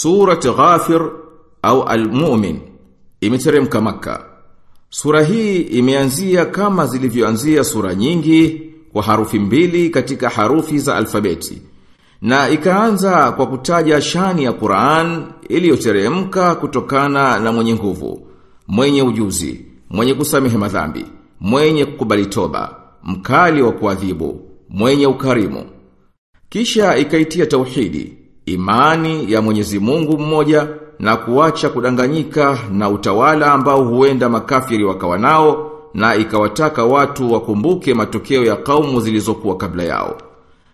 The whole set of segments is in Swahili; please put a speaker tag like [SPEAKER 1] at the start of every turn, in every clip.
[SPEAKER 1] Surat Ghafir au Al-Mu'min imeteremka maka. Sura hii imeanzia kama zilivyoanzia sura nyingi kwa harufi mbili katika harufi za alfabeti. Na ikaanza kwa kutaja shani ya Qur'an iliyoteremka kutokana na mwenye nguvu, mwenye ujuzi, mwenye kusamehe madhambi, mwenye kukubali toba, mkali wa kuadhibu, mwenye ukarimu. Kisha ikaitia tauhidi, imani ya Mwenyezi Mungu mmoja na kuacha kudanganyika na utawala ambao huenda makafiri wakawa nao na ikawataka watu wakumbuke matokeo ya kaumu zilizokuwa kabla yao.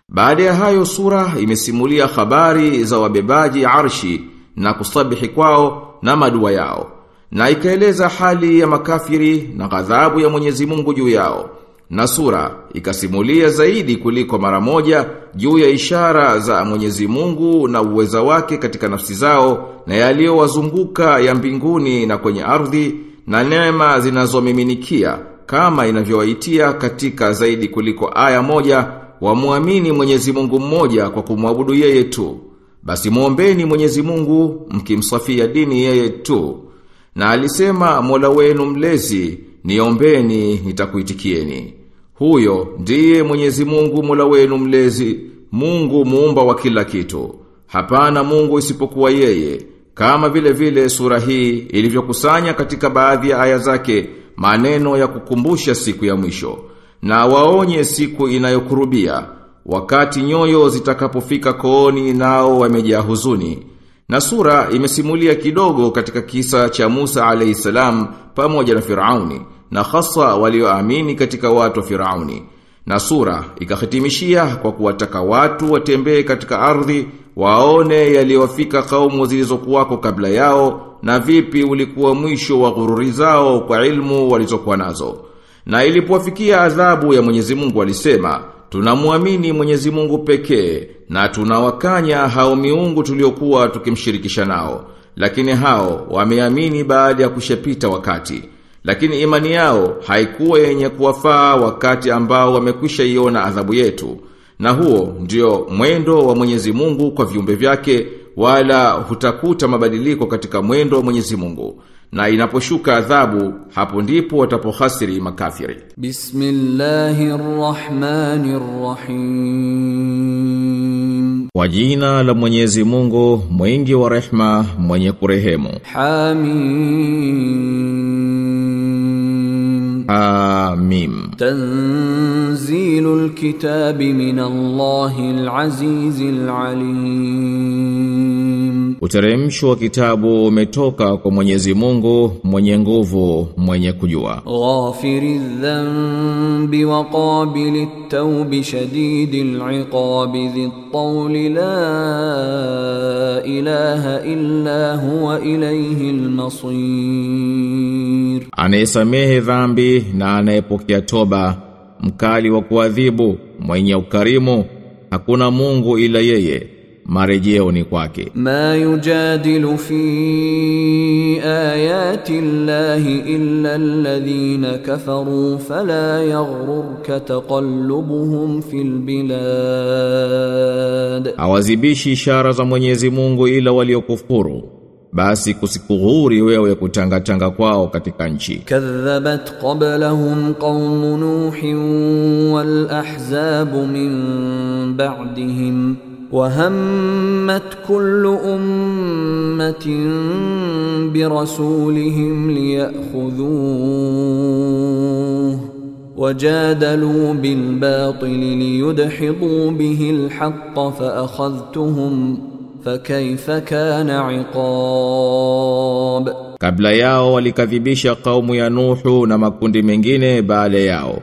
[SPEAKER 1] Baada ya hayo sura imesimulia habari za wabebaji arshi na kusabihi kwao na madua yao. Na ikaeleza hali ya makafiri na ghadhabu ya Mwenyezi Mungu juu yao. Na sura ikasimulia zaidi kuliko mara moja juu ya ishara za Mwenyezi Mungu na uweza wake katika nafsi zao na yaliyowazunguka ya mbinguni na kwenye ardhi na neema zinazomiminikia kama inavyowaitia katika zaidi kuliko aya moja wamuamini Mwenyezi Mungu mmoja kwa kumwabudu yeye tu. Basi muombeni Mwenyezi Mungu mkimsafia dini yeye tu. Na alisema Mola wenu mlezi, niombeni nitakuitikieni. Huyo ndiye Mwenyezi Mungu Mola wenu mlezi, Mungu muumba wa kila kitu. Hapana Mungu isipokuwa yeye. Kama vile vile sura hii ilivyokusanya katika baadhi ya aya zake maneno ya kukumbusha siku ya mwisho na waonye siku inayokurubia wakati nyoyo zitakapofika kooni nao wamejaa huzuni na sura imesimulia kidogo katika kisa cha Musa alayhisalam pamoja na Firauni na hasa walioamini katika watu wa Firauni na sura ikahitimishia kwa kuwataka watu watembee katika ardhi waone yaliyowafika kaumu zilizokuwako kabla yao na vipi ulikuwa mwisho wa ghururi zao kwa ilmu walizokuwa nazo. Na ilipowafikia adhabu ya Mwenyezi Mungu alisema, tunamwamini Mwenyezi Mungu pekee na tunawakanya hao miungu tuliokuwa tukimshirikisha nao. Lakini hao wameamini baada ya kushepita wakati. Lakini imani yao haikuwa yenye kuwafaa wakati ambao wamekwisha iona adhabu yetu. Na huo ndio mwendo wa Mwenyezi Mungu kwa viumbe vyake wala hutakuta mabadiliko katika mwendo wa Mwenyezi Mungu. Na inaposhuka adhabu hapo ndipo watapohasiri makafiri.
[SPEAKER 2] Bismillahirrahmanirrahim.
[SPEAKER 1] Kwa jina la Mwenyezi Mungu, mwingi wa rehma, mwenye kurehemu.
[SPEAKER 2] Hamim.
[SPEAKER 1] Amin.
[SPEAKER 2] Tanzilul kitabi min Allahil azizil alim.
[SPEAKER 1] Uteremsho wa kitabu umetoka kwa Mwenyezi Mungu mwenye nguvu mwenye kujua.
[SPEAKER 2] Ghafiriz dhanbi wa qabilit tawbi shadidil iqabi dhit tawli la ilaha illa huwa ilayhi al-masir.
[SPEAKER 1] Anayesamehe dhambi na anayepokea toba mkali wa kuadhibu mwenye ukarimu hakuna Mungu ila yeye marejeo ni kwake.
[SPEAKER 2] Ma yujadilu fi ayati llahi illa alladhina kafaru fala yaghrurka taqallubuhum fil bilad.
[SPEAKER 1] Awazibishi ishara za Mwenyezi Mungu ila waliokufuru. Basi kusikughuri wewe kutangatanga kwao katika nchi.
[SPEAKER 2] كذبت قبلهم قوم نوح والأحزاب من بعدهم وهمت كل أمة برسولهم ليأخذوه وجادلوا بالباطل ليدحضوا به الحق فأخذتهم fakaifa kana iqab
[SPEAKER 1] kabla yao walikadhibisha kaumu ya nuhu na makundi mengine baada yao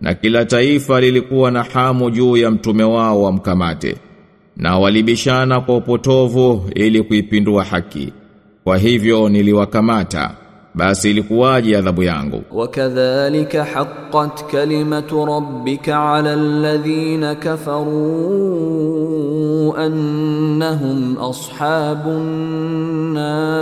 [SPEAKER 1] na kila taifa lilikuwa na hamu juu ya mtume wao wamkamate na walibishana kwa upotovu ili kuipindua haki. Kwa hivyo niliwakamata. Basi ilikuwaje adhabu yangu?
[SPEAKER 2] وكذلك حقت كلمة ربك على الذين كفروا أنهم أصحاب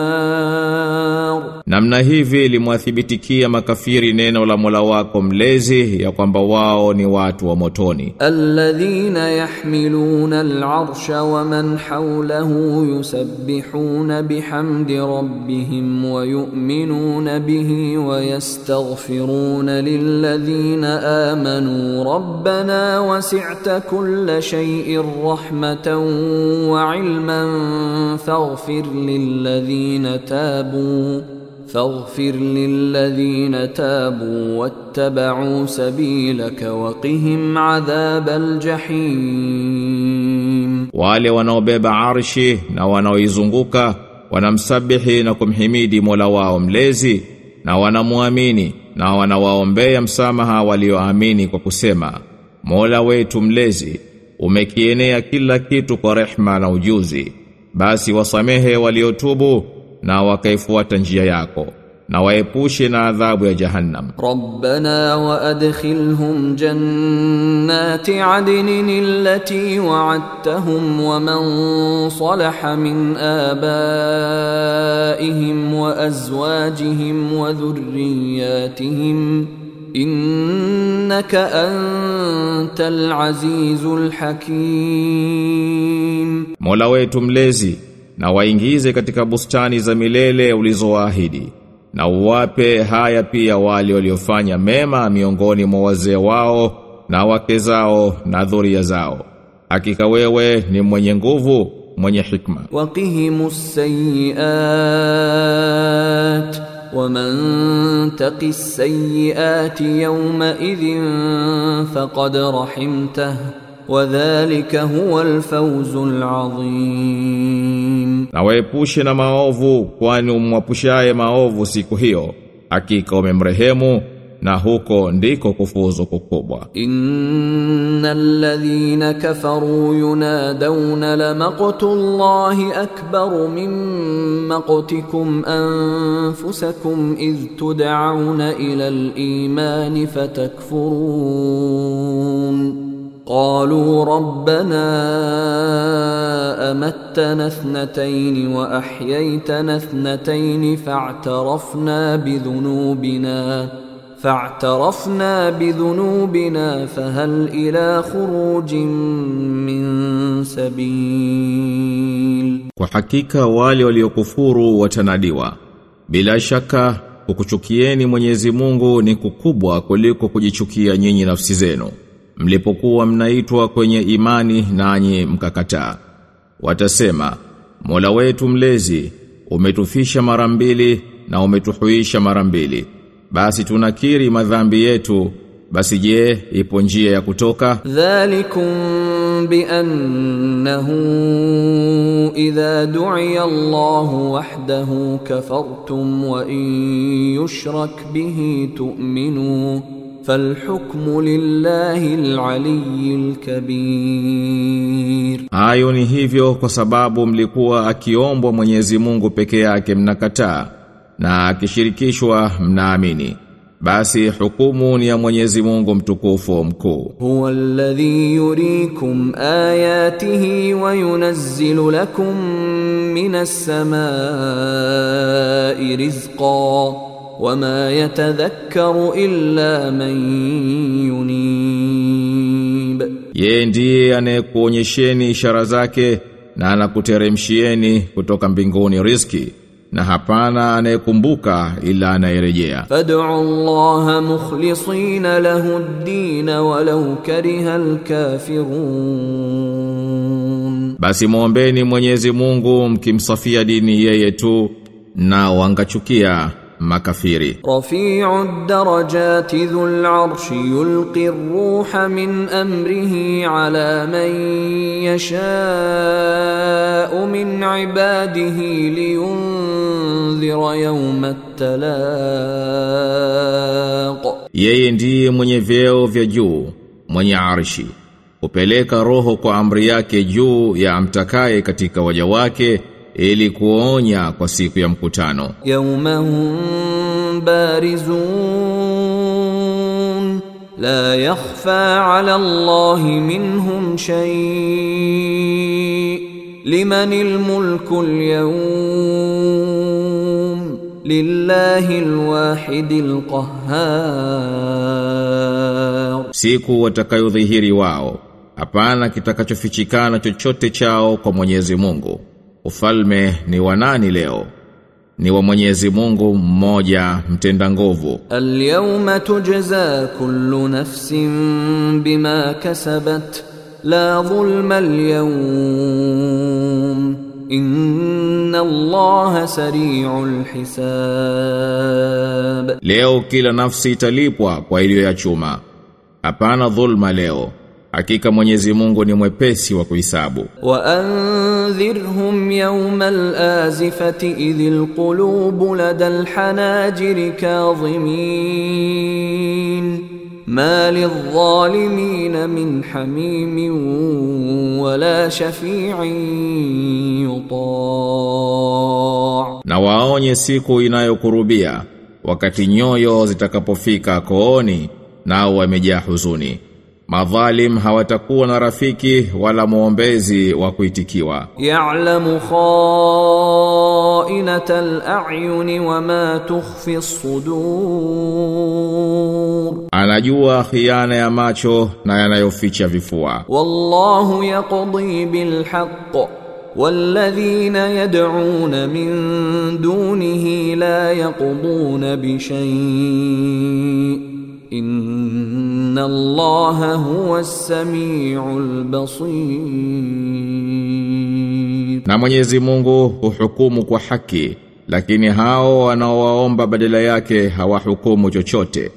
[SPEAKER 2] النار
[SPEAKER 1] Namna hivi limwathibitikia makafiri neno la Mola wako mlezi ya kwamba wao ni watu wa motoni.
[SPEAKER 2] Alladhina yahmiluna al-arsha wa man hawlahu yusabbihuna bihamdi rabbihim wa yu'minuna bihi wa yastaghfiruna lilladhina amanu rabbana wasi'ta kulla shay'in rahmatan wa 'ilman faghfir lilladhina tabu فاغفر للذين تابوا واتبعوا سبيلك وقهم عذاب الجحيم
[SPEAKER 1] Wale wanaobeba arshi na wanaoizunguka wanamsabihi na kumhimidi Mola wao mlezi na wanamuamini na wanawaombea msamaha walioamini kwa kusema Mola wetu mlezi umekienea kila kitu kwa rehma na ujuzi basi wasamehe waliotubu na wakaifuata njia yako na waepushe na adhabu ya jahannam
[SPEAKER 2] ربنا وادخلهم جنات عدن التي وعدتهم ومن صلح من ابائهم وازواجهم وذرياتهم انك انت العزيز الحكيم
[SPEAKER 1] Mola wetu mlezi na waingize katika bustani za milele ulizowaahidi na uwape haya pia wale waliofanya mema miongoni mwa wazee wao na wake zao na dhuria zao hakika wewe ni mwenye nguvu mwenye hikma
[SPEAKER 2] وقهم السيئات ومن تق السيئات يومئذ فقد رحمته وذلك هو الفوز العظيم.
[SPEAKER 1] نوائبوشي نماؤوو كواني مواپوشاي ماؤوو سيكو هيو حقيقة ومرهيمو نهوكو انديكو كفوزو ككوبا
[SPEAKER 2] إن الذين كفروا ينادون لمقت الله أكبر من مقتكم أنفسكم إذ تدعون إلى الإيمان فتكفرون قالوا ربنا أمتنا اثنتين وأحييتنا اثنتين فاعترفنا بذنوبنا فاعترفنا بذنوبنا فهل إلى خروج من سبيل
[SPEAKER 1] Kwa hakika wale waliokufuru watanadiwa. Bila shaka kukuchukieni Mwenyezi Mungu ni kukubwa kuliko kujichukia nyinyi nafsi zenu. mlipokuwa mnaitwa kwenye imani nanyi mkakataa. Watasema Mola wetu mlezi umetufisha mara mbili na umetuhuisha mara mbili. Basi tunakiri madhambi yetu. Basi je ipo njia ya kutoka?
[SPEAKER 2] Dhalikum bi annahu idha du'iya Allah wahdahu kafartum wa in yushrak bihi tu'minu falhukmu lillahi alaliyyil kabir
[SPEAKER 1] Hayo ni hivyo kwa sababu mlikuwa akiombwa Mwenyezi Mungu peke yake mnakataa na akishirikishwa mnaamini. Basi hukumu ni ya Mwenyezi Mungu mtukufu mkuu.
[SPEAKER 2] Huwa alladhi yuriikum ayatihi wa yunazzilu lakum minas rizqan wama yatadhakkaru illa man yunib,
[SPEAKER 1] yeye ndiye anayekuonyesheni ishara zake na anakuteremshieni kutoka mbinguni riski na hapana anayekumbuka ila anayerejea.
[SPEAKER 2] Fad'u Allah mukhlisina lahu ad-din walau kariha al-kafirun,
[SPEAKER 1] basi muombeni Mwenyezi Mungu mkimsafia dini yeye tu na wangachukia makafiri.
[SPEAKER 2] Rafi'u darajati dhul arshi yulqi ruha min amrihi ala man yasha'u min ibadihi liyunzira yawma talaq.
[SPEAKER 1] Yeye ndiye mwenye vyeo vya juu, mwenye arshi. Upeleka roho kwa amri yake juu ya amtakaye katika waja wake ili kuonya kwa siku ya mkutano.
[SPEAKER 2] Yaumahum barizun la yakhfa ala Allah minhum shay. Liman almulku alyawm lillahi alwahid alqahhar
[SPEAKER 1] siku watakayodhihiri wao hapana kitakachofichikana chochote chao kwa Mwenyezi Mungu. Ufalme ni wa nani leo? Ni wa Mwenyezi Mungu mmoja mtenda nguvu.
[SPEAKER 2] Al-yawma tujza kullu nafsin bima kasabat la dhulma al-yawm inna Allaha sari'ul hisab.
[SPEAKER 1] Leo kila nafsi italipwa kwa iliyo ya chuma Hapana dhulma leo. Hakika Mwenyezi Mungu ni mwepesi wa kuhesabu.
[SPEAKER 2] Wa anzirhum yawmal azifati idhil qulubu ladal hanajiri kadhimin. Ma lidh-dhalimin min hamimin wala shafi'in yuta'
[SPEAKER 1] Na waonye siku inayokurubia wakati nyoyo zitakapofika kooni nao wamejaa huzuni. madhalim hawatakuwa na rafiki wala muombezi wa kuitikiwa
[SPEAKER 2] يعلم خائنة الأعين وما تخفي الصدور
[SPEAKER 1] anajua khiana ya macho na yanayoficha vifua
[SPEAKER 2] والله يقضي بالحق والذين يدعون من دونه لا يقضون بشيء Inna Allaha huwa samiul basir,
[SPEAKER 1] na Mwenyezi Mungu huhukumu kwa haki, lakini hao wanaowaomba badala yake hawahukumu chochote.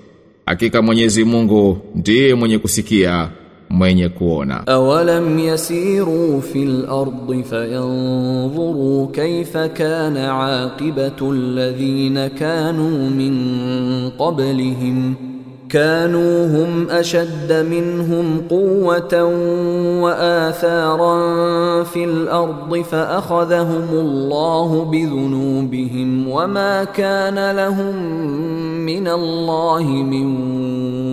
[SPEAKER 1] Hakika Mwenyezi Mungu ndiye mwenye kusikia mwenye kuona.
[SPEAKER 2] Awalam yasiru fil ardi fayanzuru kayfa kana aqibatu alladhina kanu min qablihim كانوا هم أشد منهم قوة وآثارا في الأرض فأخذهم الله بذنوبهم وما كان لهم من الله من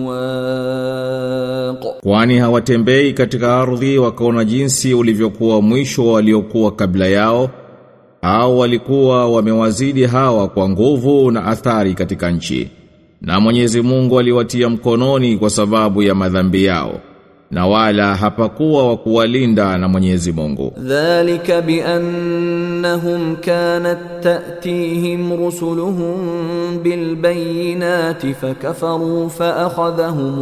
[SPEAKER 2] واق
[SPEAKER 1] Kwani hawatembei katika ardhi wakaona jinsi ulivyokuwa mwisho wa waliokuwa kabla yao au walikuwa wamewazidi hawa kwa nguvu na athari katika nchi Na Mwenyezi Mungu aliwatia mkononi kwa sababu ya madhambi yao na wala hapakuwa wa kuwalinda na Mwenyezi Mungu
[SPEAKER 2] ذلك بأنهم كانت تأتيهم رسلهم بالبينات فكفروا فأخذهم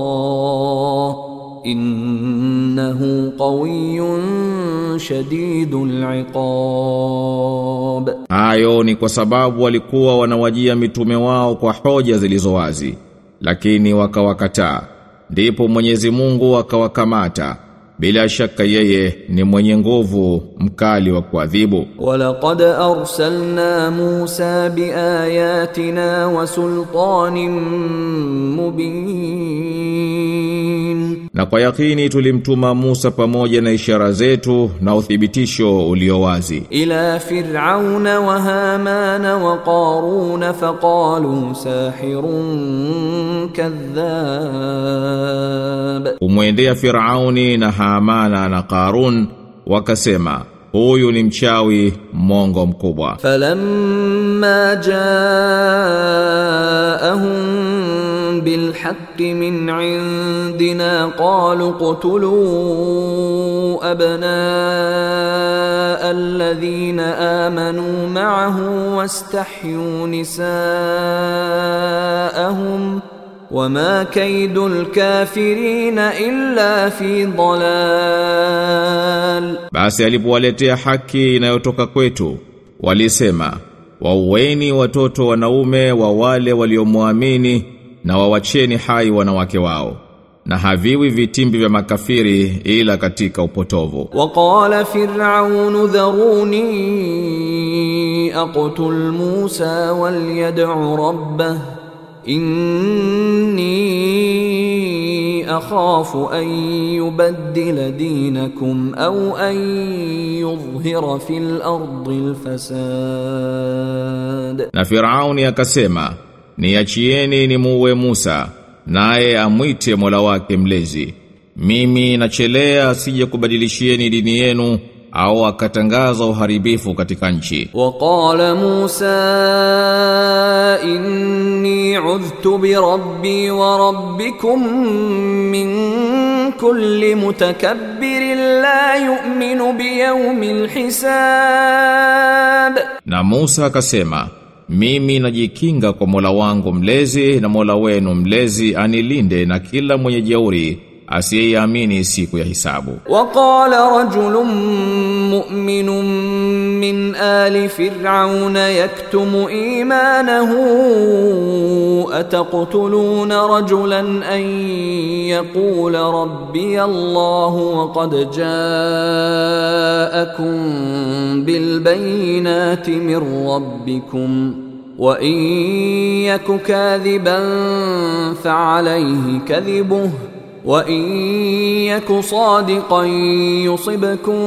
[SPEAKER 2] الله innahu qawiyyun shadidul iqab,
[SPEAKER 1] hayo ni kwa sababu walikuwa wanawajia mitume wao kwa hoja zilizowazi, lakini wakawakataa, ndipo Mwenyezi Mungu akawakamata bila shaka yeye ni mwenye nguvu mkali wa kuadhibu.
[SPEAKER 2] Walaqad arsalna musa biayatina wa sultanin mubin.
[SPEAKER 1] Na kwa yakini tulimtuma Musa pamoja na ishara zetu na uthibitisho ulio wazi.
[SPEAKER 2] Ila fir'auna wa hamana wa qaruna faqalu sahirun kadhab.
[SPEAKER 1] Umwendea fir'auni na na Karun wakasema, huyu ni mchawi mongo mkubwa.
[SPEAKER 2] فلما جاءهم بالحق من عندنا قالوا اقتلوا أبناء الذين آمنوا معه واستحيوا نساءهم wama kaidul kafirina illa fi dhalal
[SPEAKER 1] basi alipowaletea haki inayotoka kwetu walisema waueni watoto wanaume wa wale waliomwamini na wawacheni hai wanawake wao na haviwi vitimbi vya makafiri ila katika upotovu.
[SPEAKER 2] Waqala Fir'aun dharuni aqtul Musa walyad'u rabbahu inni akhafu an yubaddila dinakum au an yudhhira fil ardi alfasad.
[SPEAKER 1] Na Firauni akasema, niachieni ni muwe Musa, naye amwite Mola wake mlezi. Mimi nachelea sije kubadilishieni dini yenu au akatangaza uharibifu katika nchi.
[SPEAKER 2] Waqala Musa inni udhtu bi rabbi wa rabbikum min kulli mutakabbirin la yu'minu bi yawmil hisab.
[SPEAKER 1] Na Musa akasema mimi najikinga kwa Mola wangu mlezi na Mola wenu mlezi anilinde na kila mwenye jeuri asiyeiamini siku ya hisabu.
[SPEAKER 2] Waqala rajulun mu'minun min ali fir'auna yaktumu imanahu ataqtuluna rajulan an yaqula rabbi Allah wa qad ja'akum bil bayyinati min rabbikum وإن يك كاذبا فعليه كذبه وإن يك صادقا يصبكم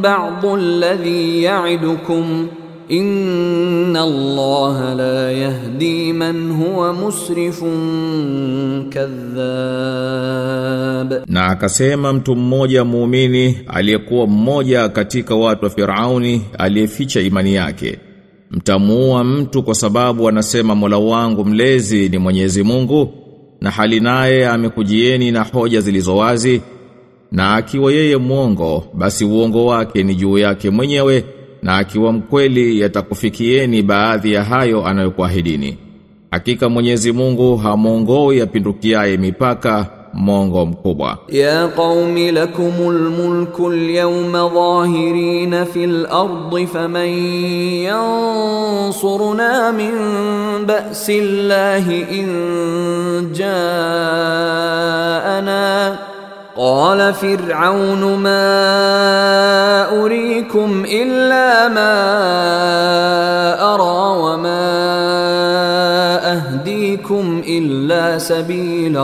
[SPEAKER 2] بعض الذي يعدكم إن الله لا يهدي من هو مسرف كذاب
[SPEAKER 1] na akasema mtu mmoja muumini aliyekuwa mmoja katika watu wa Firauni aliyeficha imani yake mtamuua mtu kwa sababu anasema Mola wangu mlezi ni Mwenyezi Mungu Na hali naye amekujieni na hoja zilizo wazi na akiwa yeye mwongo basi uongo wake ni juu yake mwenyewe na akiwa mkweli yatakufikieni baadhi ya hayo anayokuahidini. Hakika Mwenyezi Mungu hamuongoi yapindukiaye mipaka mongo mkubwa
[SPEAKER 2] يا قوم لكم الملك اليوم ظاهرين في الأرض فمن ينصرنا من بأس الله إن جاءنا قال فرعون ما أريكم إلا ما أرى وما أهديكم إلا سبيل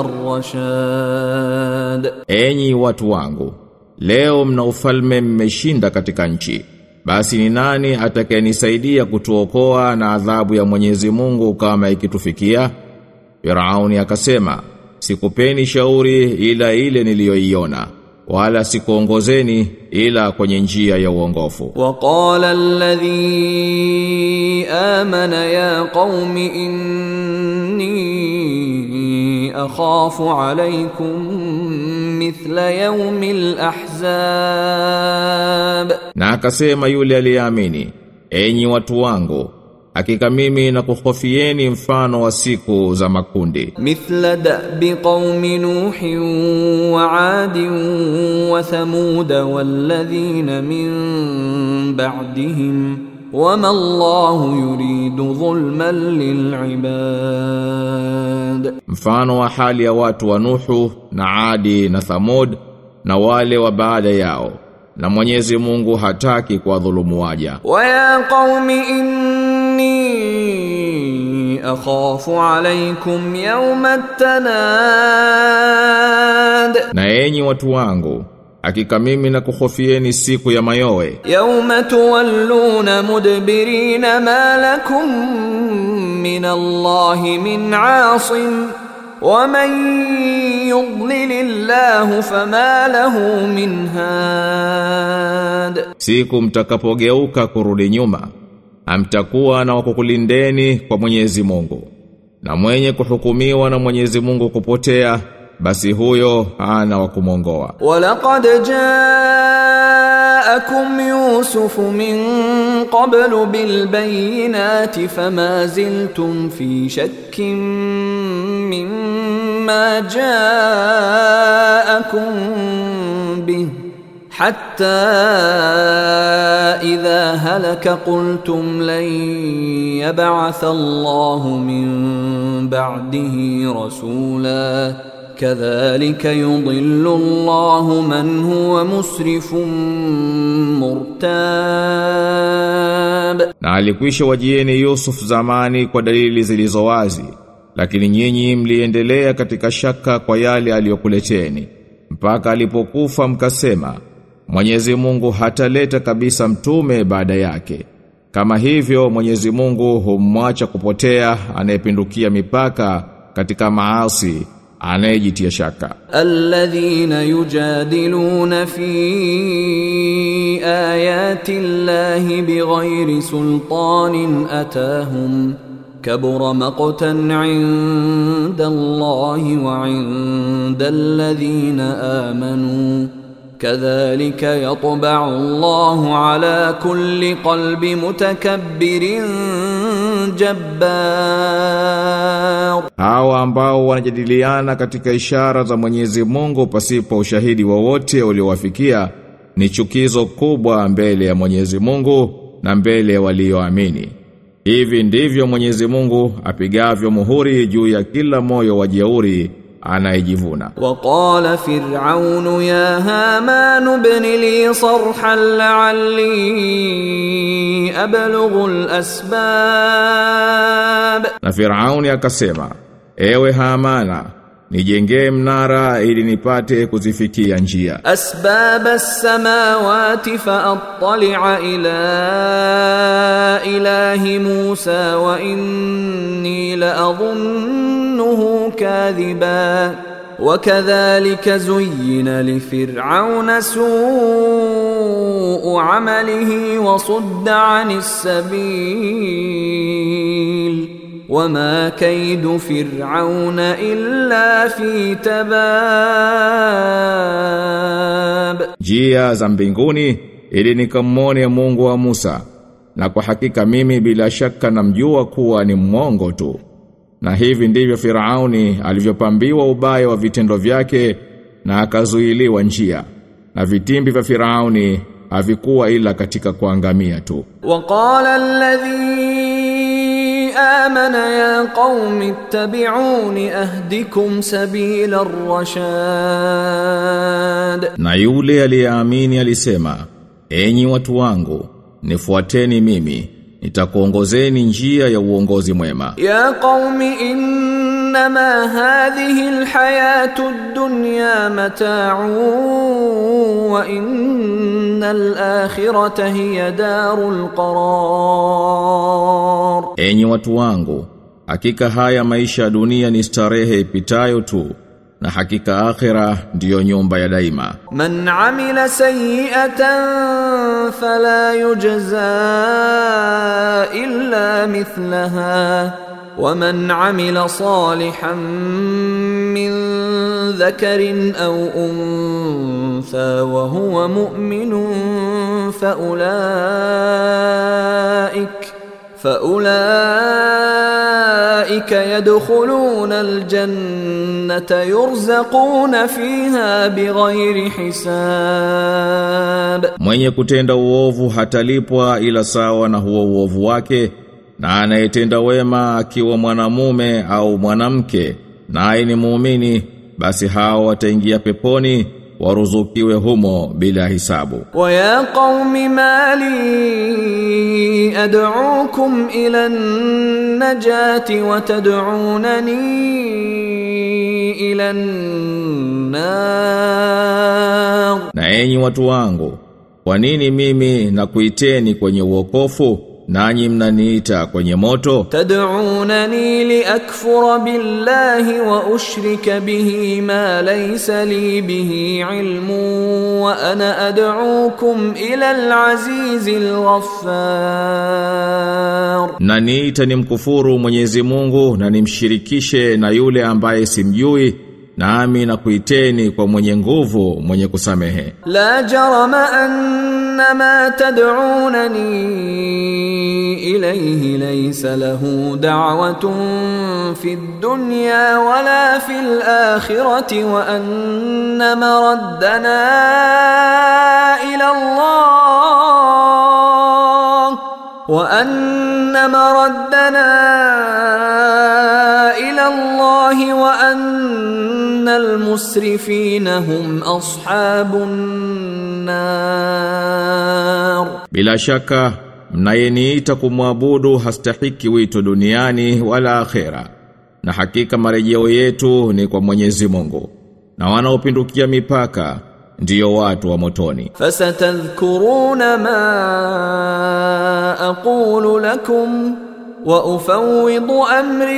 [SPEAKER 2] الرشاد
[SPEAKER 1] Enyi watu wangu, leo mna ufalme mmeshinda katika nchi. Basi ni nani atakayenisaidia kutuokoa na adhabu ya Mwenyezi Mungu kama ikitufikia? Firauni akasema, sikupeni shauri ila ile niliyoiona wala sikuongozeni ila kwenye njia ya uongofu.
[SPEAKER 2] Waqala alladhi amana ya qaumi inni akhafu alaykum mithla yawmil ahzab,
[SPEAKER 1] na akasema yule aliyeamini, enyi watu wangu Hakika mimi na kuhofieni mfano wa siku za makundi.
[SPEAKER 2] Mithla dabi qaumi Nuhin wa Adin wa Thamuda walladhina min ba'dihim wama Allahu yuridu dhulman lil'ibad.
[SPEAKER 1] Mfano wa hali ya watu wa Nuhu na Adi na Thamud na wale wa baada yao na Mwenyezi Mungu hataki kwa dhulumu waja.
[SPEAKER 2] Wa ya qaumi in inni akhafu alaykum yawma tanad,
[SPEAKER 1] na enyi watu wangu Hakika mimi na kuhofieni siku ya mayowe.
[SPEAKER 2] Yauma tuwalluna mudbirina ma lakum min Allahi min asim wa man yudlilillahu fama lahu min had.
[SPEAKER 1] Siku mtakapogeuka kurudi nyuma amtakuwa na wakukulindeni kwa Mwenyezi Mungu. Na mwenye kuhukumiwa na Mwenyezi Mungu kupotea basi huyo hana wakumongoa walaqad
[SPEAKER 2] jaakum yusuf min qablu bil bayinati fama ziltum fi shakkin mimma jaakum bihi. حتى إذا هلك قلتم لن يبعث الله من بعده رسولا كذلك يضل الله من هو مسرف مرتاب
[SPEAKER 1] Na alikwisha wajieni Yusuf zamani kwa dalili zilizo wazi, lakini nyinyi mliendelea katika shaka kwa yale aliyokuleteni, mpaka alipokufa mkasema, Mwenyezi Mungu hataleta kabisa mtume baada yake. Kama hivyo Mwenyezi Mungu humwacha kupotea anayepindukia mipaka katika maasi anayejitia shaka.
[SPEAKER 2] Alladhina yujadiluna fi ayati Allahi bighairi sultanin atahum kabura maqtan 'inda Allahi wa 'inda alladhina amanu Kadhalika yatba'u Allahu ala kulli qalbi mutakabbirin jabbar,
[SPEAKER 1] hawa ambao wanajadiliana katika ishara za Mwenyezi Mungu pasipo ushahidi wowote uliowafikia ni chukizo kubwa mbele ya Mwenyezi Mungu na mbele walioamini. Hivi ndivyo Mwenyezi Mungu apigavyo muhuri juu ya kila moyo wa jeuri anayejivuna
[SPEAKER 2] وقال فرعون يا هامان ابن لي صرحا لعلي أبلغ الأسباب
[SPEAKER 1] na Firauni akasema ewe Hamana nijengee mnara ili nipate kuzifikia njia
[SPEAKER 2] asbaba samawati faattali'a ila ilahi Musa wa inni la laadhunnuhu kadhiba وكذلك زين suu amalihi wa sudda عن السبيل wama kaidu fir'auna illa fi tabab,
[SPEAKER 1] njia za mbinguni ili nikamwone Mungu wa Musa, na kwa hakika mimi bila shaka namjua kuwa ni mwongo tu. Na hivi ndivyo Firauni alivyopambiwa ubaya wa vitendo vyake na akazuiliwa njia. Na vitimbi vya Firauni havikuwa ila katika kuangamia tu.
[SPEAKER 2] Waqala alladhi amana ya qaumi ittabi'uni ahdikum sabila rashad
[SPEAKER 1] Na yule aliyeamini alisema enyi watu wangu nifuateni mimi nitakuongozeni njia ya uongozi mwema.
[SPEAKER 2] Ya qaumi in إنما هذه الحياة الدنيا متاع وإن الآخرة هي دار القرار
[SPEAKER 1] Enyi watu wangu, hakika haya maisha ya dunia ni starehe ipitayo tu, na hakika akhira ndiyo nyumba ya daima.
[SPEAKER 2] من عمل سيئة فلا يجزى إلا مثلها ومن عمل صالحا من ذكر أو أنثى وهو مؤمن فأولئك فأولئك يدخلون الجنة يرزقون فيها بغير حساب.
[SPEAKER 1] Mwenye kutenda uovu hatalipwa ila sawa na huo uovu na anayetenda wema akiwa mwanamume au mwanamke naye ni muumini basi hao wataingia peponi waruzukiwe humo bila hisabu.
[SPEAKER 2] Wa ya qaumi mali ad'ukum ila najati wa tad'unani ila
[SPEAKER 1] na enyi watu wangu kwa nini mimi nakuiteni kwenye uokofu? nanyi mnaniita kwenye moto?
[SPEAKER 2] Tad'unani li liakfura billahi wa ushrika bihi ma laysa li bihi ilmu wa ana ad'ukum
[SPEAKER 1] ila al-azizil ghaffar. Naniita nimkufuru Mwenyezi Mungu na nimshirikishe na yule ambaye simjui nami na kuiteni kwa mwenye nguvu mwenye kusamehe.
[SPEAKER 2] La jarama annama tad'unani ilayhi laysa lahu da'watun fid dunya wala fil akhirati wa annama raddana ila Allah. وأن مردنا إلى الله وأن المسرفين هم أصحاب النار
[SPEAKER 1] Bila shaka mnayeniita kumwabudu hastahiki wito duniani wala akhera. Na hakika marejeo yetu ni kwa Mwenyezi Mungu. Na wanaopindukia mipaka ndiyo watu wa motoni.
[SPEAKER 2] Fasatadhkuruna ma aqulu lakum wa ufawidu amri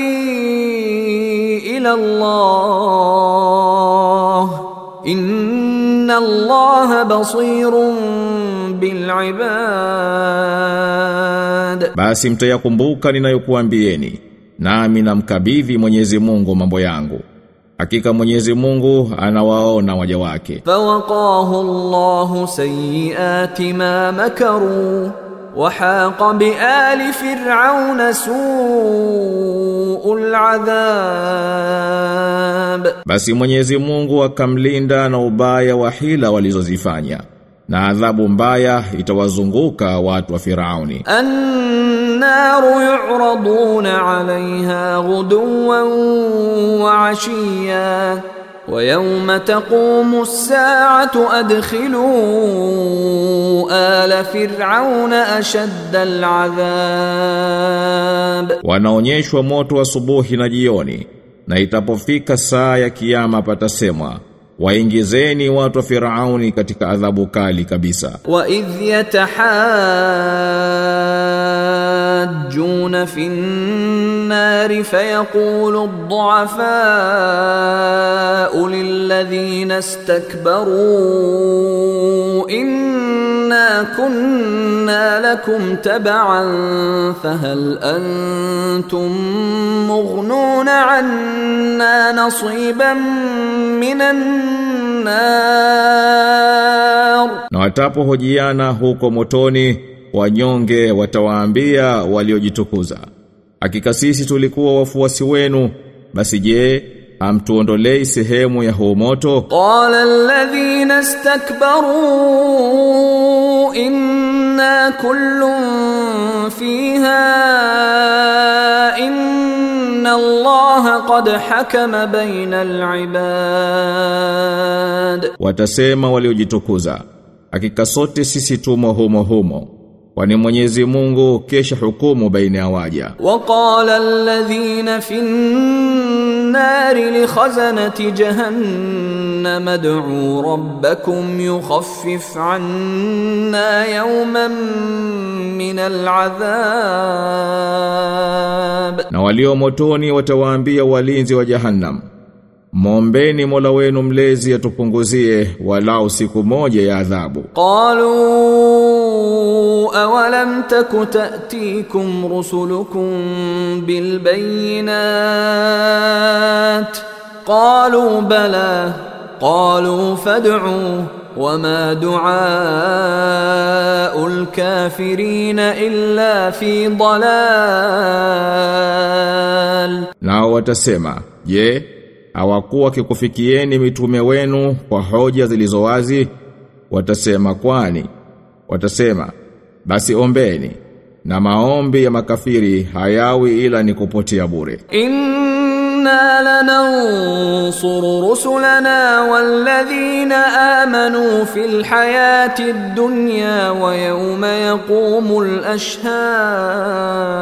[SPEAKER 2] ila Allah. Inna Allah basirun bil ibad,
[SPEAKER 1] basi mtayakumbuka ninayokuambieni nami namkabidhi Mwenyezi Mungu mambo yangu. Hakika Mwenyezi Mungu anawaona waja wake.
[SPEAKER 2] Fawaqahu Allahu sayyiati ma makaru wa haqa bi ali fir'auna su'ul adhab.
[SPEAKER 1] Basi Mwenyezi Mungu akamlinda na ubaya wa hila walizozifanya na adhabu mbaya itawazunguka watu wa Firauni.
[SPEAKER 2] An-nar yu'raduna 'alayha ghuduwan wa 'ashiya wa yawma taqumu as-sa'atu adkhilu ala fir'auna ashadda al-'adhab,
[SPEAKER 1] wanaonyeshwa moto asubuhi na jioni, na itapofika saa ya kiyama patasemwa waingizeni watu wa Firauni katika adhabu kali kabisa.
[SPEAKER 2] وإذ يتحاجون في النار فيقول الضعفاء للذين استكبروا إنا كنا لكم تبعا فهل أنتم مغنون عنا نصيبا من النار
[SPEAKER 1] na watapohojiana huko motoni wanyonge watawaambia waliojitukuza hakika sisi tulikuwa wafuasi wenu basi je amtuondolei sehemu ya huo moto.
[SPEAKER 2] Qala alladhina istakbaru inna kullun fiha inna allaha qad hakama baina alibad.
[SPEAKER 1] Watasema waliojitukuza hakika sote sisi tumo humo humo. Kwani Mwenyezi Mungu kesha hukumu baina ya waja.
[SPEAKER 2] Waqala alladhina fin nar li khazanati jahannam ad'u rabbakum yukhaffif 'anna yawman min al'adhab.
[SPEAKER 1] Na walio motoni watawaambia walinzi wa Jahannam Mombeni Mola wenu mlezi atupunguzie walau siku moja ya adhabu.
[SPEAKER 2] Qalu أولم تك تأتيكم رسلكم بالبينات قالوا بلى قالوا فادعوا وما دعاء الكافرين إلا في ضلال
[SPEAKER 1] Nao watasema, je, hawakuwa kikufikieni mitume wenu kwa hoja zilizo wazi? Watasema kwani? Watasema, basi ombeni na maombi ya makafiri hayawi ila ni kupotea bure.
[SPEAKER 2] Inna lanansuru rusulana walladhina amanu fil hayati dunya wa yawma yaqumul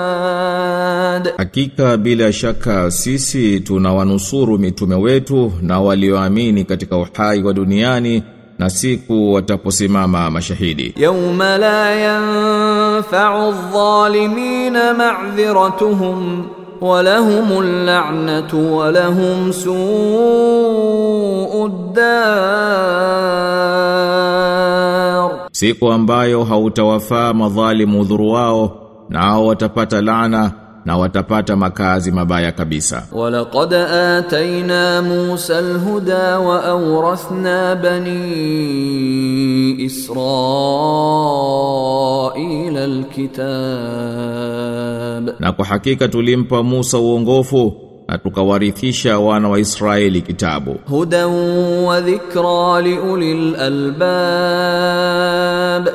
[SPEAKER 2] ashhad.
[SPEAKER 1] Hakika bila shaka sisi tunawanusuru mitume wetu na walioamini katika uhai wa duniani na siku wataposimama mashahidi.
[SPEAKER 2] يوم لا ينفع الظالمين معذرتهم ولهم اللعنة ولهم سوء الدار
[SPEAKER 1] Siku ambayo hautawafaa madhalimu udhuru wao nao watapata laana na watapata makazi mabaya kabisa.
[SPEAKER 2] Walaqad atayna Musa alhuda wa awrathna bani Israila alkitab,
[SPEAKER 1] na kwa hakika tulimpa Musa uongofu na tukawarithisha wana wa Israeli kitabu.
[SPEAKER 2] Hudan wa dhikra liulil albab,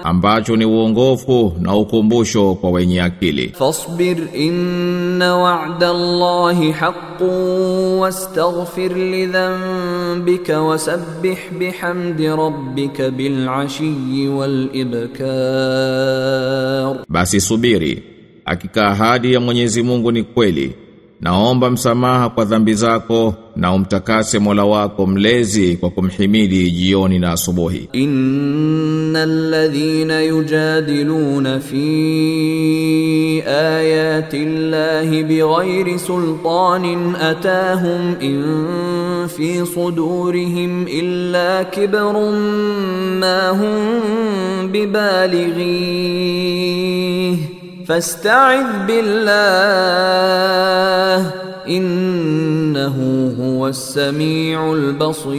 [SPEAKER 1] ambacho ni uongofu na ukumbusho kwa wenye akili.
[SPEAKER 2] Fasbir inna wa'da Allahi haqqu wastaghfir li dhanbika wasabbih bihamdi rabbika bil ashi wal ibkar,
[SPEAKER 1] basi subiri, hakika ahadi ya Mwenyezi Mungu ni kweli Naomba msamaha kwa dhambi zako na umtakase Mola wako mlezi kwa kumhimidi jioni na asubuhi.
[SPEAKER 2] إن الذين يجادلون في آيات الله بغير سلطان أتاهم إن في صدورهم إلا كبر ما هم ببالغيه Fasta'idh billah innahu huwas samiul basir,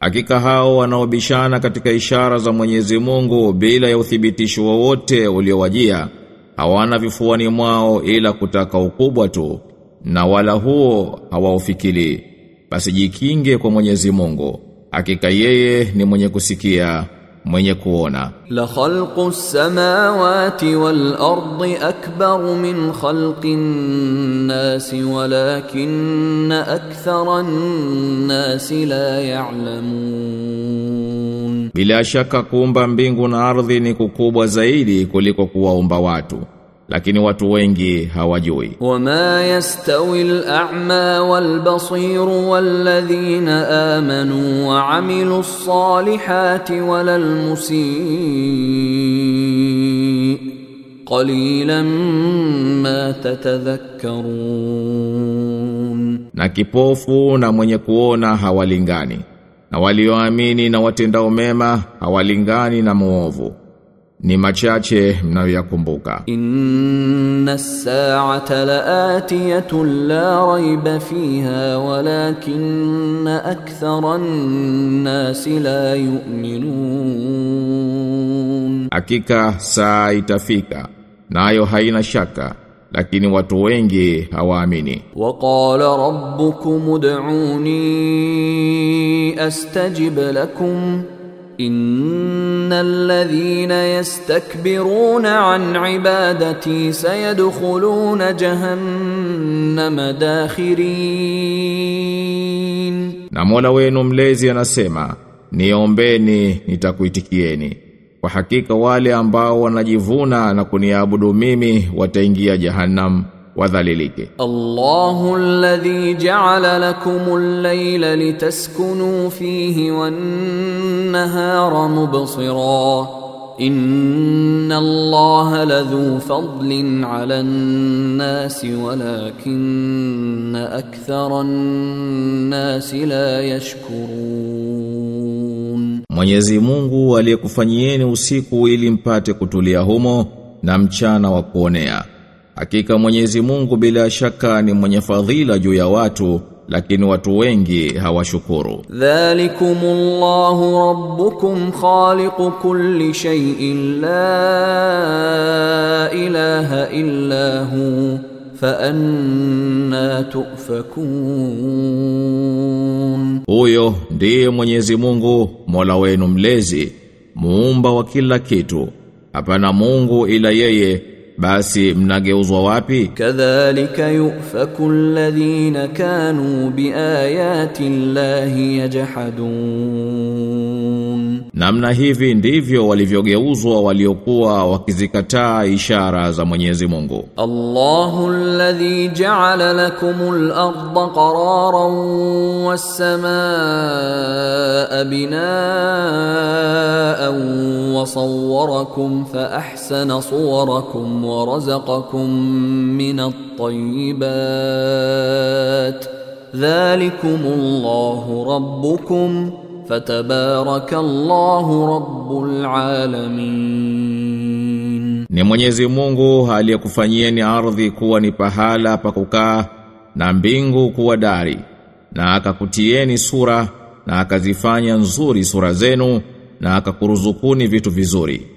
[SPEAKER 1] hakika hao wanaobishana katika ishara za Mwenyezi Mungu bila ya uthibitisho wowote uliowajia hawana vifuani mwao ila kutaka ukubwa tu na wala huo hawaufikili basi jikinge kwa Mwenyezi Mungu. Hakika yeye ni mwenye kusikia mwenye kuona.
[SPEAKER 2] La khalqu samawati wal ardi akbar min khalqin nas walakinna akthara nas la ya'lamun,
[SPEAKER 1] bila shaka kuumba mbingu na ardhi ni kukubwa zaidi kuliko kuwaumba watu lakini watu wengi hawajui.
[SPEAKER 2] Wama yastawi al-a'ma wal-basir walladhina amanu wa amilu s-salihati walal-musi qalilan ma tatadhakkarun,
[SPEAKER 1] na kipofu na mwenye kuona hawalingani, na walioamini na watendao mema hawalingani na muovu ni machache mnayoyakumbuka.
[SPEAKER 2] Inna saata laatiyatun la raiba fiha walakinna aktharan nasi la yu'minun,
[SPEAKER 1] hakika saa itafika nayo haina shaka lakini watu wengi hawaamini.
[SPEAKER 2] Waqala rabbukum ud'uni astajib lakum إن الذين يستكبرون عن عبادتي سيدخلون جهنم داخرين
[SPEAKER 1] na Mola wenu mlezi anasema niombeni nitakuitikieni kwa hakika wale ambao wanajivuna na kuniabudu mimi wataingia jahannam wadhalilike.
[SPEAKER 2] Allahu alladhi ja'ala lakum al-layla litaskunu fihi wan-nahara mubsira. Inna allaha ladhu fadlin ala nnasi walakinna akthara nnasi la yashkurun.
[SPEAKER 1] Mwenyezi Mungu aliyekufanyieni usiku ili mpate kutulia humo na mchana wa kuonea. Hakika Mwenyezi Mungu bila shaka ni mwenye fadhila juu ya watu lakini watu wengi hawashukuru.
[SPEAKER 2] Dhalikumullahu rabbukum khaliqu kulli shay'in la ilaha illa hu fa anna tufakun,
[SPEAKER 1] huyo ndiye Mwenyezi Mungu Mola wenu mlezi muumba wa kila kitu, hapana Mungu ila yeye basi mnageuzwa wapi?
[SPEAKER 2] كذلك يؤفك الذين كانوا بآيات الله يجحدون
[SPEAKER 1] Namna hivi ndivyo walivyogeuzwa waliokuwa wakizikataa ishara za Mwenyezi Mungu.
[SPEAKER 2] الله الذي جعل لكم الأرض قرارا والسماء بناء وصوركم فأحسن صوركم ورزقكم من الطيبات ذلكم الله ربكم فتبارك الله رب العالمين
[SPEAKER 1] Ni Mwenyezi Mungu aliyekufanyieni ardhi kuwa ni pahala pa kukaa na mbingu kuwa dari na akakutieni sura na akazifanya nzuri sura zenu na akakuruzukuni vitu vizuri.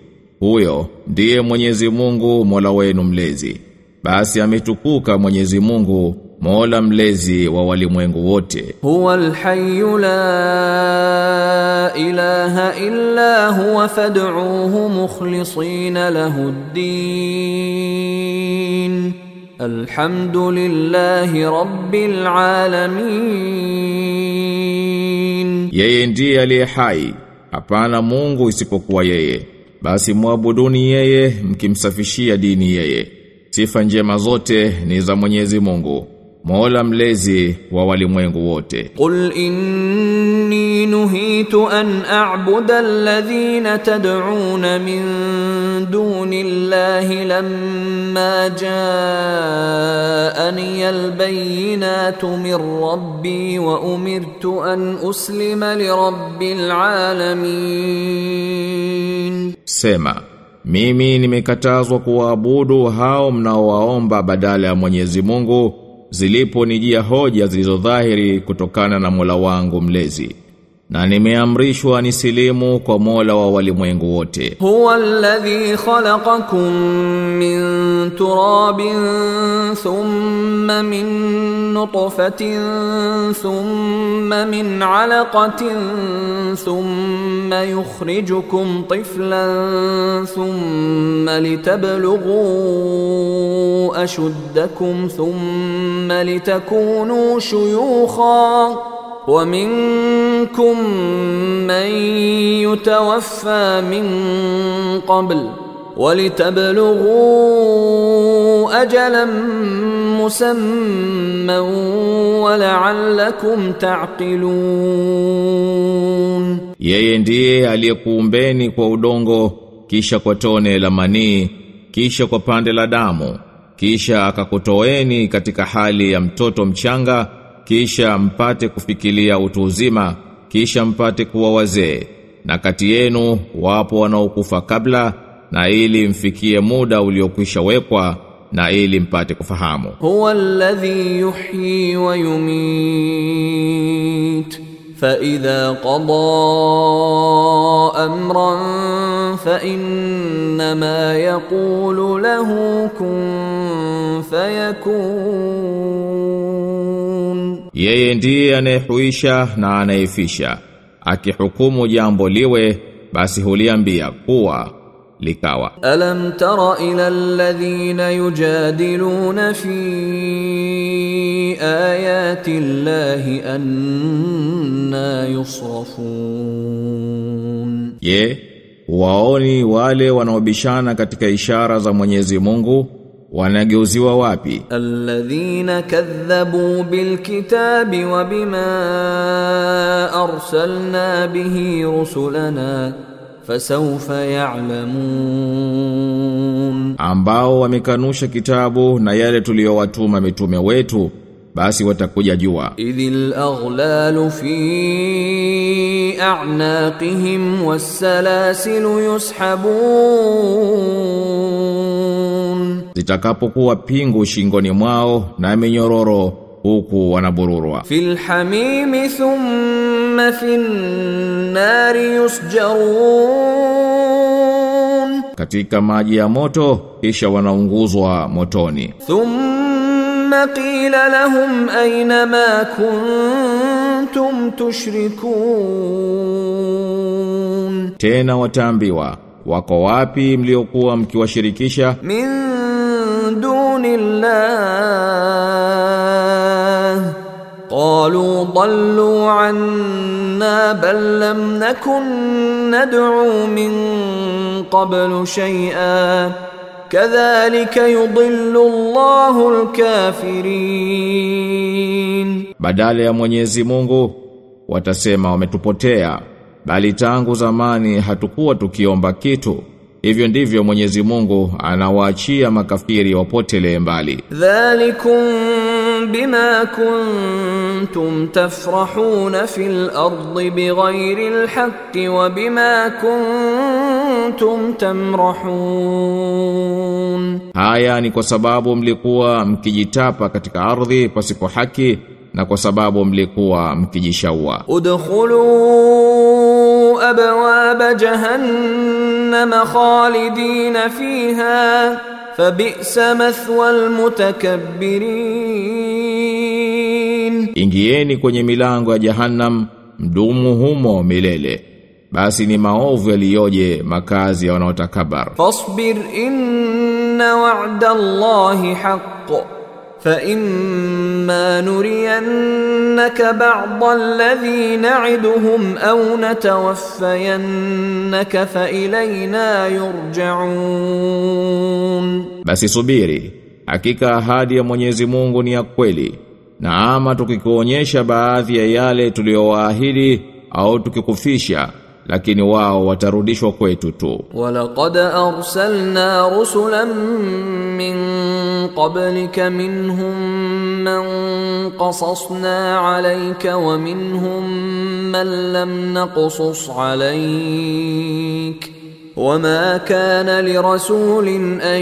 [SPEAKER 1] huyo ndiye Mwenyezi Mungu Mola wenu mlezi. Basi ametukuka Mwenyezi Mungu Mola mlezi wa walimwengu wote.
[SPEAKER 2] Huwa hayyu la ilaha illa huwa fad'uuhu mukhlisin lahu ddin. Alhamdulillahi rabbil alamin.
[SPEAKER 1] Yeye ndiye aliye hai hapana Mungu isipokuwa yeye. Basi muabuduni yeye mkimsafishia dini yeye. Sifa njema zote ni za Mwenyezi Mungu, Mola mlezi wa walimwengu wote.
[SPEAKER 2] Qul inni nuhitu an a'budu alladhina tad'un min dunillahi lamma ja'ani albayyinatu min rabbi wa umirtu an uslima li rabbil alamin.
[SPEAKER 1] Sema mimi nimekatazwa kuwaabudu hao mnaowaomba badala ya Mwenyezi Mungu ziliponijia hoja zilizodhahiri kutokana na Mola wangu mlezi. Na nimeamrishwa nisilimu kwa Mola wa walimwengu wote.
[SPEAKER 2] هو الذي خلقكم من تراب ثم من نطفة ثم من علقة ثم يخرجكم طفلا ثم لتبلغوا أشدكم ثم لتكونوا شيوخا ومنكم من يتوفى من قبل ولتبلغوا اجلا مسمى ولعلكم تعقلون
[SPEAKER 1] Yeye ndiye aliyekuumbeni kwa udongo, kisha kwa tone la manii, kisha kwa pande la damu, kisha akakutoeni katika hali ya mtoto mchanga, kisha mpate kufikilia utu uzima kisha mpate kuwa wazee na kati yenu wapo wanaokufa kabla na ili mfikie muda uliokwisha wekwa na ili mpate kufahamu.
[SPEAKER 2] Huwa alladhi yuhyi wa yumit fa idha qada amran fa inna ma yaqulu lahu kun fayakun.
[SPEAKER 1] Yeye ndiye anayehuisha na anayefisha. Akihukumu jambo liwe basi huliambia kuwa likawa.
[SPEAKER 2] Alam tara ila alladhina yujadiluna fi ayati llahi anna yusrafun.
[SPEAKER 1] Ye, waoni wale wanaobishana katika ishara za Mwenyezi Mungu wanageuziwa wapi?
[SPEAKER 2] Alladhina kadhabu bilkitabi wa bima arsalna bihi rusulana fasawfa ya'lamun.
[SPEAKER 1] Ambao wamekanusha kitabu na yale tuliyowatuma mitume wetu basi watakuja jua.
[SPEAKER 2] Idhil aghlalu fi a'naqihim was yushabun.
[SPEAKER 1] Zitakapokuwa pingu shingoni mwao na minyororo huku wanabururwa.
[SPEAKER 2] Fil hamim thumma fin nar yusjarun.
[SPEAKER 1] Katika maji ya moto kisha wanaunguzwa motoni.
[SPEAKER 2] Thumma qila lahum aina ma kuntum tushrikun.
[SPEAKER 1] Tena wataambiwa wako wapi mliokuwa mkiwashirikisha?
[SPEAKER 2] Min dunillah. Qalu dallu anna bal lam nakun nad'u min qablu shay'a. Kadhalika yudillu Allahu alkafirin
[SPEAKER 1] badala ya Mwenyezi Mungu watasema wametupotea bali tangu zamani hatukuwa tukiomba kitu Hivyo ndivyo Mwenyezi Mungu anawaachia makafiri wapotelee mbali.
[SPEAKER 2] Dhalikum bima kuntum tafrahun fil ardi bighairi alhaqqi wa bima kuntum tamrahun.
[SPEAKER 1] Haya ni kwa sababu mlikuwa mkijitapa katika ardhi pasipo haki na kwa sababu mlikuwa mkijishaua.
[SPEAKER 2] Udkhulu ابواب جهنم خالدين فيها فبئس مثوى المتكبرين
[SPEAKER 1] Ingieni kwenye milango ya Jahannam, mdumu humo milele. Basi ni maovu yaliyoje makazi ya wanaotakabar.
[SPEAKER 2] فاصبر إن وعد الله حق فإما نرينك بعض الذي نعدهم أو نتوفينك فإلينا يرجعون
[SPEAKER 1] Basi subiri, hakika ahadi ya Mwenyezi Mungu ni ya kweli. Na ama tukikuonyesha baadhi ya yale tuliyowaahidi au tukikufisha, lakini wao watarudishwa kwetu tu
[SPEAKER 2] walaqad arsalna rusulan min qablika minhum man qasasna alayka wa minhum man lam naqsus alayka وما كان لرسول ان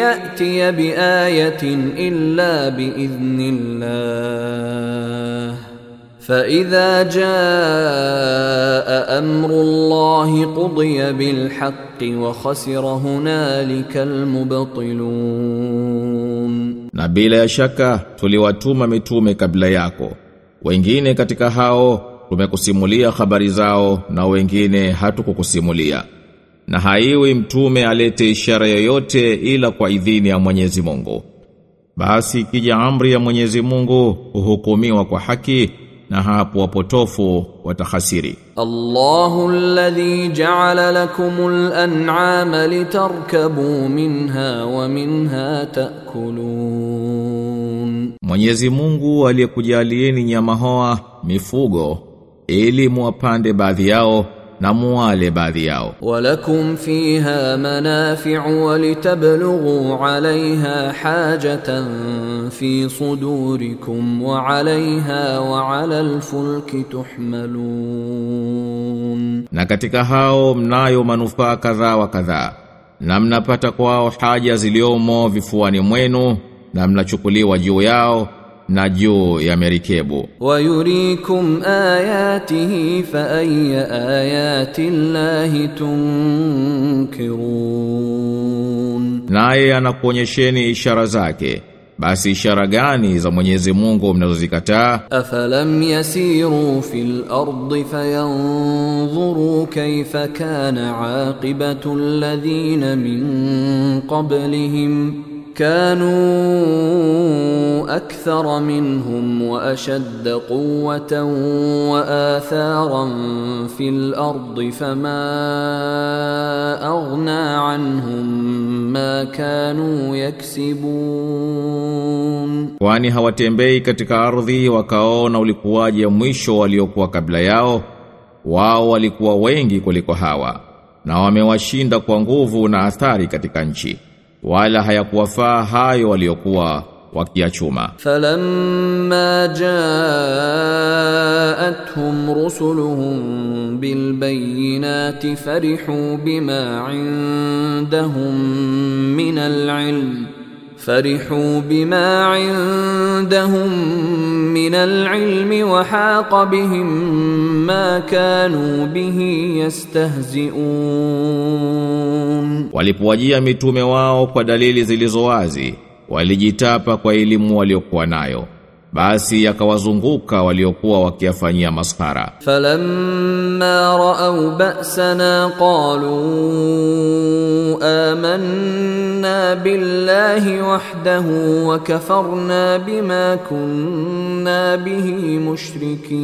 [SPEAKER 2] ياتي بايه الا باذن الله فإذا جاء أمر الله قضي بالحق وخسر هنالك المبطلون
[SPEAKER 1] na bila ya shaka tuliwatuma mitume kabla yako wengine katika hao tumekusimulia habari zao na wengine hatukukusimulia na haiwi mtume alete ishara yoyote ila kwa idhini ya Mwenyezi Mungu basi ikija amri ya Mwenyezi Mungu huhukumiwa kwa haki na hapo wapotofu watahasiri.
[SPEAKER 2] Allahu alladhi ja'ala lakumul an'ama litarkabu minha wa minha ta'kulun.
[SPEAKER 1] Mwenyezi Mungu aliyekujalieni nyama hoa, mifugo ili muapande baadhi yao na muwale baadhi yao.
[SPEAKER 2] Walakum fiha manafi'u walitablughu 'alayha hajatan fi sudurikum wa 'alayha wa 'ala alfulki tuhmalun,
[SPEAKER 1] na katika hao mnayo manufaa kadhaa wa kadhaa na mnapata kwao haja ziliomo vifuani mwenu na mnachukuliwa juu yao na juu ya merikebu.
[SPEAKER 2] Wa yurikum ayatihi fa ayya ayati Allahi tunkirun,
[SPEAKER 1] naye anakuonyesheni ishara zake basi ishara gani za Mwenyezi Mungu mnazozikataa?
[SPEAKER 2] Afalam yasiru fil ardi fayanzuru kayfa kana aqibatu alladhina min qablihim كانوا أكثر منهم وأشد قوة وآثارا في الأرض فما أغنى عنهم ما كانوا يكسبون
[SPEAKER 1] kwani hawatembei katika ardhi wakaona ulikuwaje mwisho waliokuwa kabla yao wao walikuwa wengi kuliko hawa na wamewashinda kwa nguvu na athari katika nchi wala hayakuwafaa hayo waliokuwa wakiachuma
[SPEAKER 2] فلما جاءتهم رسلهم بالبينات فرحوا بما عندهم من العلم فرحوا بما عندهم من العلم وحاق بهم ما كانوا به يستهزئون
[SPEAKER 1] walipowajia mitume wao kwa dalili zilizo wazi walijitapa kwa elimu waliokuwa nayo basi yakawazunguka waliokuwa wakiyafanyia maskara.
[SPEAKER 2] falamma raau ba'sana qalu amanna billahi wahdahu wa kafarna bima kunna bihi mushrikin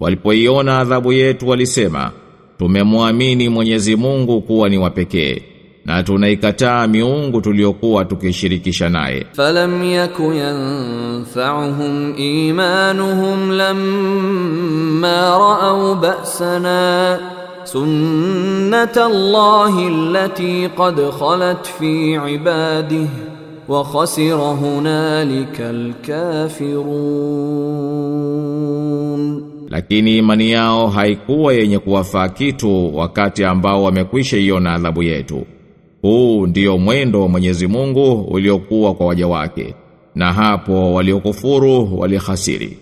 [SPEAKER 1] walipoiona adhabu yetu walisema tumemwamini Mwenyezi Mungu kuwa ni wapekee na tunaikataa miungu tuliyokuwa tukishirikisha naye.
[SPEAKER 2] Falam yaku yanfa'uhum imanuhum lamma ra'aw ba'sana. Sunnata Allahi allati qad khalat fi ibadihi wa khasira hunalika alkafirun,
[SPEAKER 1] lakini imani yao haikuwa yenye kuwafaa kitu wakati ambao wamekwisha iona adhabu yetu. Huu ndio mwendo wa Mwenyezi Mungu uliokuwa kwa waja wake. Na hapo waliokufuru walihasiri.